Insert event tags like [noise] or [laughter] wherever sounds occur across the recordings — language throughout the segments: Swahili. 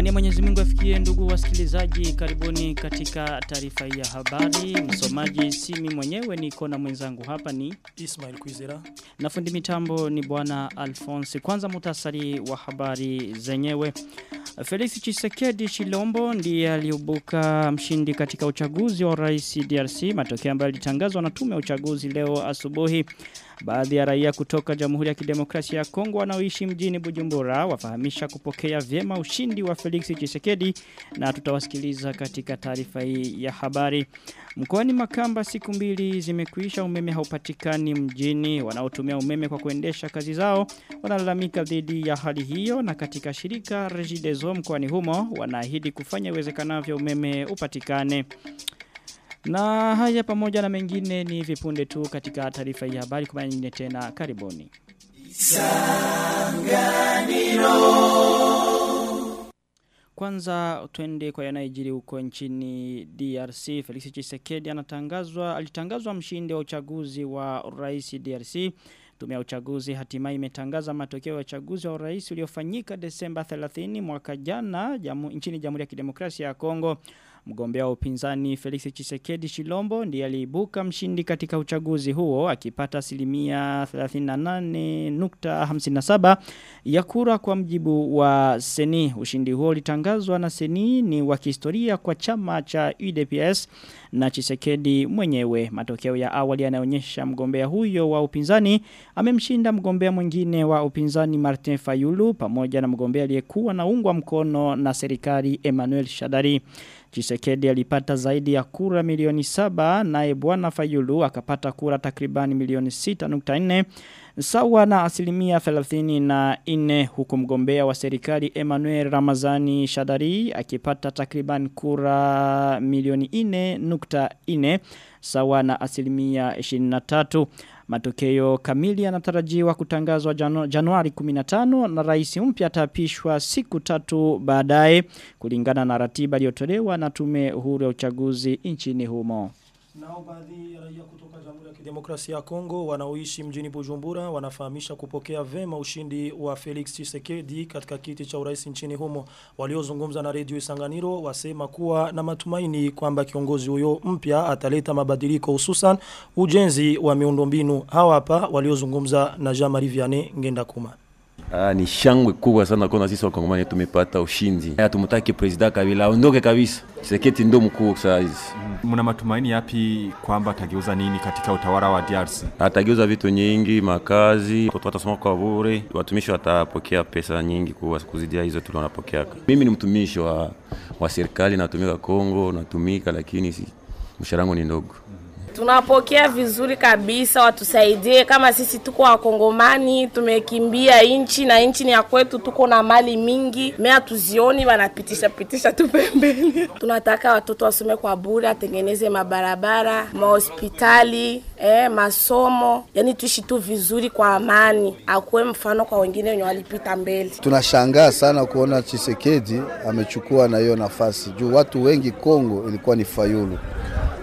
Amani ya Mwenyezi Mungu afikie ndugu wasikilizaji karibuni katika taarifa hii ya habari. Msomaji simi mimi mwenyewe niko na mwenzangu hapa ni Ismail Kuizera. na fundi mitambo ni bwana Alphonse. Kwanza mutasari wa habari zenyewe. Felix Chisekedi Chilombo ndiye aliubuka mshindi katika uchaguzi wa rais DRC, matokeo ambayo yalitangazwa na tume ya uchaguzi leo asubuhi. Baadhi ya raia kutoka Jamhuri ya Kidemokrasia ya Kongo wanaoishi mjini Bujumbura wafahamisha kupokea vyema ushindi wa Felix Chisekedi na tutawasikiliza katika taarifa hii ya habari. Mkoani Makamba siku mbili zimekuisha umeme haupatikani mjini wanaotumia umeme kwa kuendesha kazi zao wanalalamika dhidi ya hali hiyo na katika shirika Regideso mkoani humo wanaahidi kufanya iwezekanavyo umeme upatikane. Na haya pamoja na mengine ni vipunde tu katika taarifa hii ya habari kwa nyingine tena karibuni. Kwanza twende kwa yanayojiri huko nchini DRC. Felix Tshisekedi anatangazwa alitangazwa mshindi wa uchaguzi wa rais DRC. Tume ya uchaguzi hatimaye imetangaza matokeo ya uchaguzi wa rais uliofanyika Desemba 30 mwaka jana jamu, nchini Jamhuri ya Kidemokrasia ya Kongo. Mgombea wa upinzani Felix Chisekedi Shilombo ndiye aliibuka mshindi katika uchaguzi huo akipata asilimia 38.57 ya kura kwa mjibu wa Seni. Ushindi huo ulitangazwa na Seni ni wa kihistoria kwa chama cha UDPS na Chisekedi mwenyewe. Matokeo ya awali yanaonyesha mgombea huyo wa upinzani amemshinda mgombea mwingine wa upinzani Martin Fayulu pamoja na mgombea aliyekuwa na ungwa mkono na serikali Emmanuel Shadari. Chisekedi alipata zaidi ya kura milioni saba naye bwana Fayulu akapata kura takribani milioni 6.4 sawa na asilimia 34 huku mgombea wa serikali Emmanuel Ramazani Shadari akipata takriban kura milioni 4.4 sawa na asilimia 23 Matokeo kamili yanatarajiwa kutangazwa janu, Januari 15 na rais mpya ataapishwa siku tatu baadaye kulingana na ratiba iliyotolewa na tume huru ya uchaguzi nchini humo. Nao baadhi ya raia kutoka Jamhuri ya Kidemokrasia ya Kongo wanaoishi mjini Bujumbura wanafahamisha kupokea vema ushindi wa Felix Tshisekedi katika kiti cha urais nchini humo. Waliozungumza na Radio Isanganiro wasema kuwa na matumaini kwamba kiongozi huyo mpya ataleta mabadiliko hususan ujenzi wa miundombinu. Hawa hapa waliozungumza na Jean-Marie Vianney Ngenda Kuma. Ah, ni shangwe kubwa sana kwa sisi wakongomani tumepata ushindi. Hatumtaki president Kabila aondoke kabisa. Tshisekedi ndo mkuu saa hizi. Mna matumaini yapi kwamba atageuza nini katika utawala wa DRC? Atageuza vitu nyingi, makazi, watoto watasoma kwa bure, watumishi watapokea pesa nyingi kwa kuzidia hizo tulionapokeaka. Mimi ni mtumishi wa, wa serikali natumika Kongo, natumika lakini si mshahara wangu ni ndogo. Tunapokea vizuri kabisa, watusaidie. Kama sisi tuko wakongomani, tumekimbia nchi na nchi ni ya kwetu, tuko na mali mingi, mea tuzioni wanapitisha pitisha tu pembeni. [laughs] Tunataka watoto wasome kwa bure, atengeneze mabarabara, mahospitali, eh, masomo, yani tuishi tu vizuri kwa amani, akuwe mfano kwa wengine wenye walipita mbele. Tunashangaa sana kuona Chisekedi amechukua na hiyo nafasi. Juu watu wengi Kongo ilikuwa ni Fayulu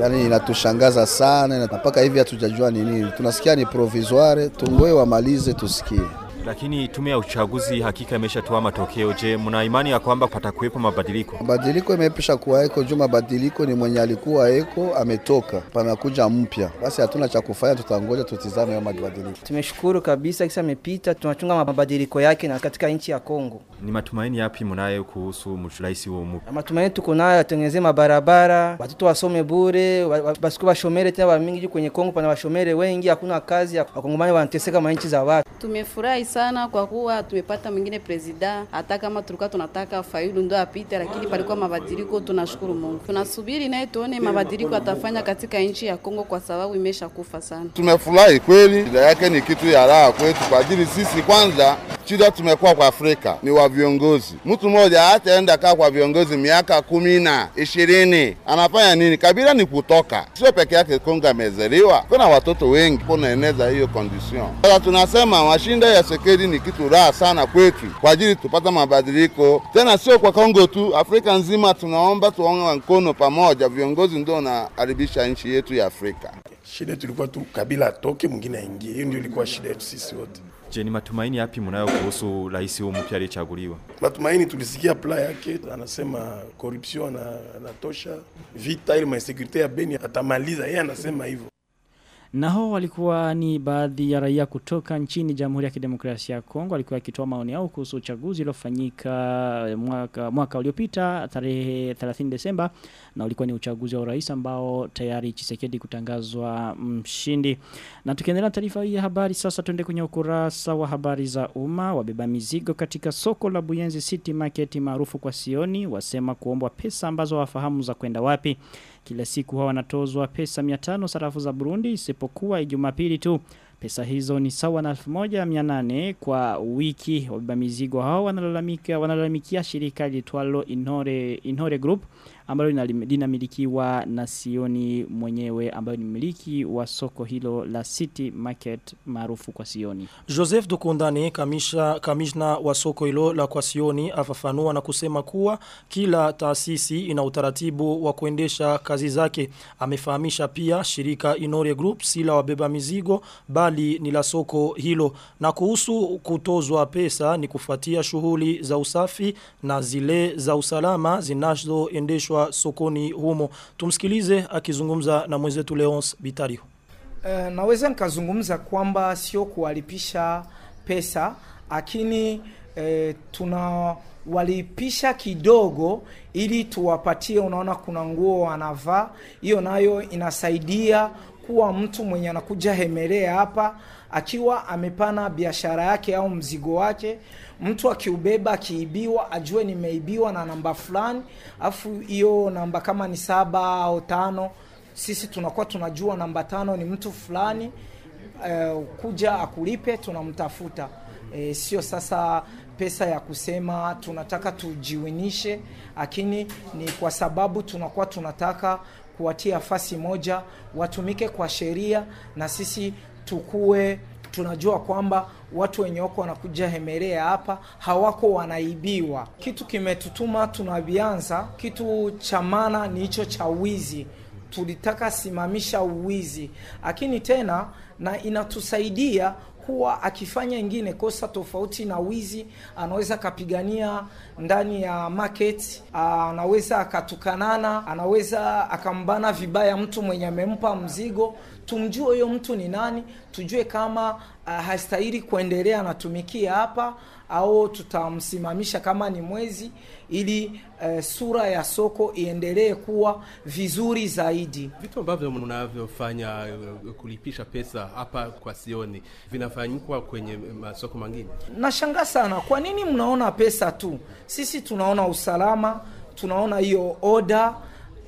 yani inatushangaza sana na mpaka hivi hatujajua ni nini. Tunasikia ni provisoire, tungoe wamalize tusikie. Lakini tume ya uchaguzi hakika imeshatoa matokeo. Je, mna imani ya kwamba patakuwepo mabadiliko? Mabadiliko imepisha kuwa eko juu mabadiliko ni mwenye alikuwa eko ametoka, panakuja mpya. Basi hatuna cha kufanya, tutangoja tutizame ya mabadiliko. Tumeshukuru kabisa kisa amepita, tunachunga mabadiliko yake na katika nchi ya Kongo. Ni matumaini yapi mnayo kuhusu rais huo mpya? Matumaini tuko nayo, atengeneze mabarabara, watoto wasome bure, basiku washomere tena wamingi juu kwenye Kongo pana washomere wengi, hakuna kazi, wakongomani wanateseka manchi za watu. Tumefurahi sana kwa kuwa tumepata mwingine presida, hata kama tulikuwa tunataka Fayulu ndo apite, lakini palikuwa mabadiliko. Tunashukuru Mungu, tunasubiri naye tuone mabadiliko atafanya katika nchi ya Kongo, kwa sababu imesha kufa sana. Tumefurahi kweli, shida yake ni kitu ya raha kwetu, kwa ajili sisi kwanza shida tumekuwa kwa Afrika ni wa viongozi. Mtu mmoja ataenda kaa kwa viongozi miaka kumi na ishirini, anafanya nini? Kabila ni kutoka, sio peke yake Kongo amezaliwa, kuna watoto wengi kunaeneza hiyo condition. Sasa tunasema mashinda ya Sekedi ni kitu raha sana kwetu, kwa ajili tupata mabadiliko tena, sio kwa Kongo tu, Afrika nzima. Tunaomba tuonge mkono pamoja, viongozi ndio wanaharibisha nchi yetu ya Afrika. Shida tulikuwa tu Kabila atoke, mwingine aingie. Hiyo ndio ilikuwa shida yetu sisi wote. Je, ni matumaini yapi mnayo kuhusu rais huyu mpya aliyechaguliwa? Matumaini tulisikia pla yake, anasema corruption anatosha vita ile ma insécurité ya Beni atamaliza, yeye anasema hivyo. Na hao walikuwa ni baadhi ya raia kutoka nchini Jamhuri ya Kidemokrasia ya Kongo walikuwa wakitoa maoni yao kuhusu uchaguzi uliofanyika mwaka mwaka uliopita tarehe 30 Desemba na ulikuwa ni uchaguzi wa urais ambao tayari Chisekedi kutangazwa mshindi. Na tukiendelea taarifa hii ya habari sasa tuende kwenye ukurasa wa habari za umma wabeba mizigo katika soko la Buyenzi City Market maarufu kwa Sioni wasema kuombwa pesa ambazo wafahamu za kwenda wapi. Kila siku hawa wanatozwa pesa 500 sarafu za Burundi isipokuwa Jumapili tu. Pesa hizo ni sawa na 1800 kwa wiki. Wabeba mizigo hao wanalalamikia shirika litwalo Inore Inore Group ambalo linamilikiwa na Sioni mwenyewe ambayo ni mmiliki wa soko hilo la City Market maarufu kwa Sioni. Joseph Dukundani kamisha kamishna wa soko hilo la kwa Sioni afafanua na kusema kuwa kila taasisi ina utaratibu wa kuendesha kazi zake. Amefahamisha pia shirika Inore Group si la wabeba mizigo bali ni la soko hilo na kuhusu kutozwa pesa ni kufuatia shughuli za usafi na zile za usalama zinazoendeshwa sokoni humo. Tumsikilize akizungumza na mwenzetu Leons Bitario. Uh, naweza nikazungumza kwamba sio kuwalipisha pesa lakini uh, tunawalipisha kidogo ili tuwapatie unaona kuna nguo wanavaa hiyo nayo inasaidia kuwa mtu mwenye anakuja hemelea hapa akiwa amepana biashara yake au mzigo wake mtu akiubeba akiibiwa ajue nimeibiwa na namba fulani afu hiyo namba kama ni saba au tano sisi tunakuwa tunajua namba tano ni mtu fulani uh, kuja akulipe tunamtafuta. Eh, sio sasa pesa ya kusema tunataka tujiwinishe lakini ni kwa sababu tunakuwa tunataka kuwatia fasi moja watumike kwa sheria na sisi tukue tunajua kwamba watu wenye wako wanakuja hemelea hapa hawako wanaibiwa. Kitu kimetutuma tunavianza, kitu cha maana ni hicho cha wizi. Tulitaka simamisha uwizi, lakini tena na inatusaidia kuwa akifanya ingine kosa tofauti na wizi, anaweza akapigania ndani ya market, anaweza akatukanana, anaweza akambana vibaya mtu mwenye amempa mzigo. Tumjue huyo mtu ni nani, tujue kama uh, hastahili kuendelea anatumikia hapa au tutamsimamisha kama ni mwezi, ili uh, sura ya soko iendelee kuwa vizuri zaidi. Vitu ambavyo mnavyofanya uh, kulipisha pesa hapa kwa Sioni vinafanyikwa kwenye masoko mengine. Nashangaa sana, kwa nini mnaona pesa tu? Sisi tunaona usalama, tunaona hiyo oda,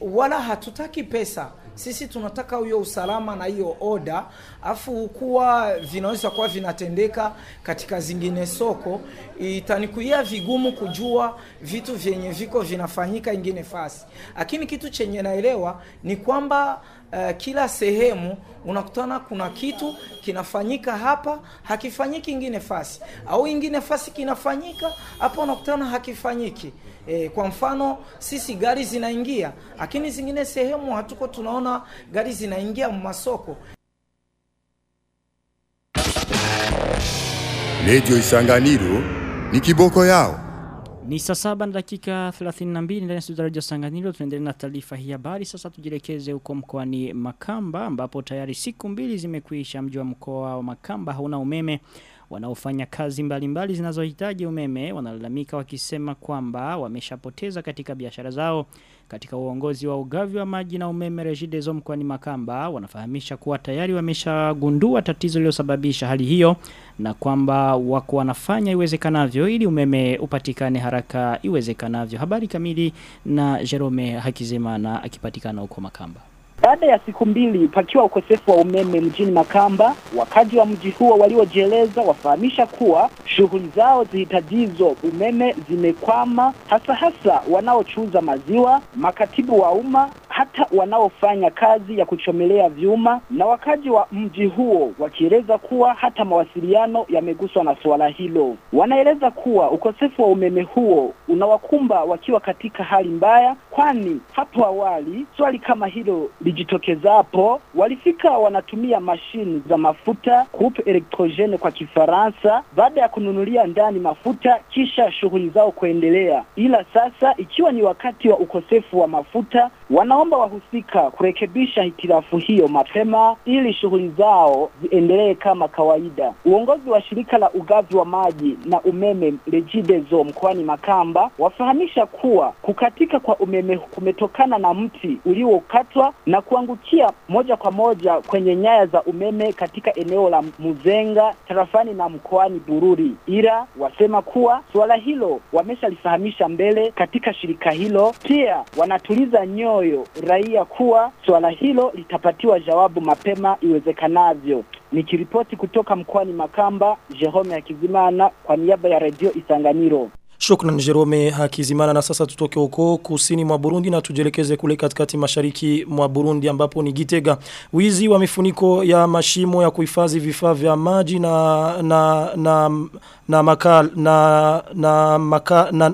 wala hatutaki pesa sisi tunataka huyo usalama na hiyo oda afu kuwa vinaweza kuwa vinatendeka katika zingine soko itanikuia vigumu kujua vitu vyenye viko vinafanyika ingine fasi. Lakini kitu chenye naelewa ni kwamba uh, kila sehemu unakutana kuna kitu kinafanyika hapa hakifanyiki ingine fasi. Au ingine fasi kinafanyika hapa unakutana hakifanyiki E, kwa mfano sisi gari zinaingia lakini zingine sehemu hatuko tunaona gari zinaingia masoko. Redio Isanganiro ni kiboko yao. Ni saa saba na dakika 32 ndani ya studio Radio Sanganiro tunaendelea na taarifa hii habari sasa tujielekeze huko mkoani Makamba ambapo tayari siku mbili zimekwisha mji wa mkoa wa Makamba hauna umeme wanaofanya kazi mbalimbali zinazohitaji umeme wanalalamika wakisema kwamba wameshapoteza katika biashara zao. Katika uongozi wa ugavi wa maji na umeme Regideso mkoani Makamba wanafahamisha kuwa tayari wameshagundua tatizo lililosababisha hali hiyo na kwamba wako wanafanya iwezekanavyo ili umeme upatikane haraka iwezekanavyo. Habari kamili na Jerome Hakizemana akipatikana huko Makamba baada ya siku mbili pakiwa ukosefu wa umeme mjini Makamba, wakazi wa mji huo waliojieleza wafahamisha kuwa shughuli zao zihitajizo umeme zimekwama, hasa hasa wanaochuuza maziwa, makatibu wa umma, hata wanaofanya kazi ya kuchomelea vyuma, na wakaji wa mji huo wakieleza kuwa hata mawasiliano yameguswa na suala hilo. Wanaeleza kuwa ukosefu wa umeme huo unawakumba wakiwa katika hali mbaya, kwani hapo awali swali kama hilo lijitokezapo, walifika wanatumia mashini za mafuta coupe electrogene kwa Kifaransa, baada ya kununulia ndani mafuta kisha shughuli zao kuendelea. Ila sasa ikiwa ni wakati wa ukosefu wa mafuta, wanaomba wahusika kurekebisha hitilafu hiyo mapema ili shughuli zao ziendelee kama kawaida. Uongozi wa shirika la ugavi wa maji na umeme Regideso mkoani Makamba wafahamisha kuwa kukatika kwa umeme kumetokana na mti uliokatwa na kuangukia moja kwa moja kwenye nyaya za umeme katika eneo la Muzenga tarafani na mkoani Bururi. Ila wasema kuwa suala hilo wameshalifahamisha mbele katika shirika hilo. Pia wanatuliza nyoyo raia kuwa swala hilo litapatiwa jawabu mapema iwezekanavyo. Nikiripoti kutoka mkoani Makamba, Jerome Hakizimana kwa niaba ya redio Isanganiro. Shukran Jerome Hakizimana na sasa tutoke huko kusini mwa Burundi na tujielekeze kule katikati mashariki mwa Burundi ambapo ni Gitega. Wizi wa mifuniko ya mashimo ya kuhifadhi vifaa vya maji na na na na makal na na maka, na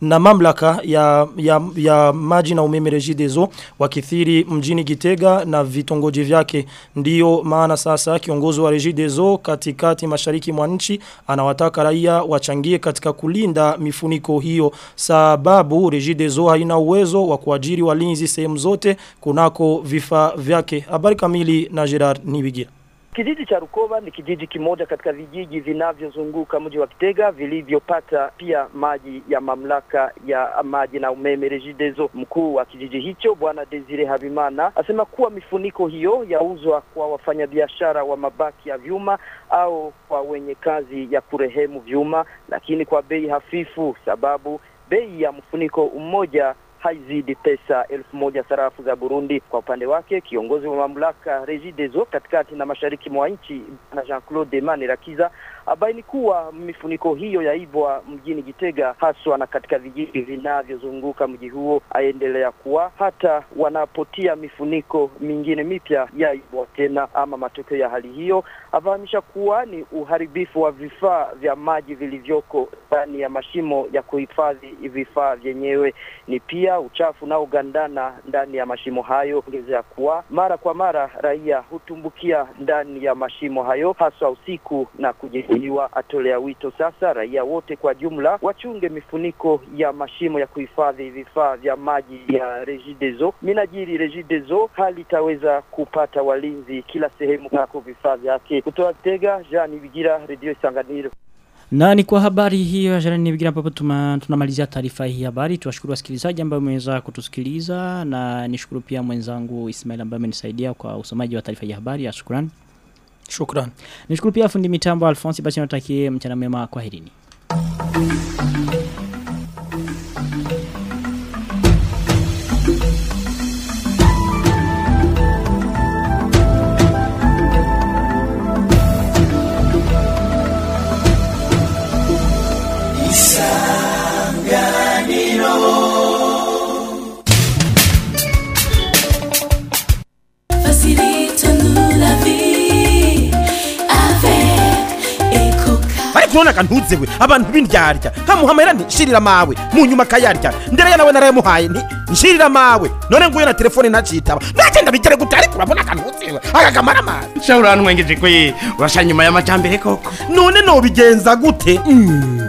na mamlaka ya, ya, ya maji na umeme rejidezo wakithiri mjini Gitega na vitongoji vyake. Ndiyo maana sasa kiongozi wa rejidezo katikati mashariki mwa nchi anawataka raia wachangie katika kulinda mifuniko hiyo sababu rejidezo haina uwezo wa kuajiri walinzi sehemu zote kunako vifaa vyake. Habari kamili na Gerard Nibigira Kijiji cha Rukoba ni kijiji kimoja katika vijiji vinavyozunguka mji wa Kitega vilivyopata pia maji ya mamlaka ya maji na umeme Regideso. Mkuu wa kijiji hicho Bwana Desire Habimana asema kuwa mifuniko hiyo yauzwa kwa wafanyabiashara wa mabaki ya vyuma au kwa wenye kazi ya kurehemu vyuma, lakini kwa bei hafifu, sababu bei ya mfuniko mmoja haizidi pesa elfu moja sarafu za Burundi. Kwa upande wake, kiongozi wa mamlaka Regideso katikati na mashariki mwa nchi na Jean-Claude Manirakiza abaini kuwa mifuniko hiyo yaibwa mjini Gitega, haswa na katika vijiji vinavyozunguka mji huo. Aendelea kuwa hata wanapotia mifuniko mingine mipya yaibwa tena. Ama matokeo ya hali hiyo, afahamisha kuwa ni uharibifu wa vifaa vya maji vilivyoko ndani ya mashimo ya kuhifadhi vifaa vyenyewe, ni pia uchafu unaogandana ndani ya mashimo hayo. Ongezea kuwa mara kwa mara raia hutumbukia ndani ya mashimo hayo, haswa usiku na kujeruhiwa. Atolea wito sasa raia wote kwa jumla wachunge mifuniko ya mashimo ya kuhifadhi vifaa vya maji ya Regideso. Minajiri Regideso hali itaweza kupata walinzi kila sehemu kako vifaa vyake. kutoa Tega, Jean Bigira, Radio Isanganiro. Na ni kwa habari hiyo ya Jarani Bigira ambapo tunamalizia taarifa hii habari. Tuwashukuru wasikilizaji ambao wameweza kutusikiliza na nishukuru pia mwenzangu Ismail ambaye amenisaidia kwa usomaji wa taarifa hii habari. Ya Shukran. Nishukuru pia fundi mitambo Alphonse basi natakie mchana mwema kwa herini. none kantuzewe abantu b'indyarya. Nkamuhamera nti nshirira mawe mu nyuma kayarya ndereya nawe narayamuhaye nti nshirira mawe. None nguye na telefone nacitaba nagenda bigere gute ariko urabona kantuzewe akagamara amazi. Sha urantwengeje kwe urasha nyuma y'amajambere koko? None nobigenza gute? Mm.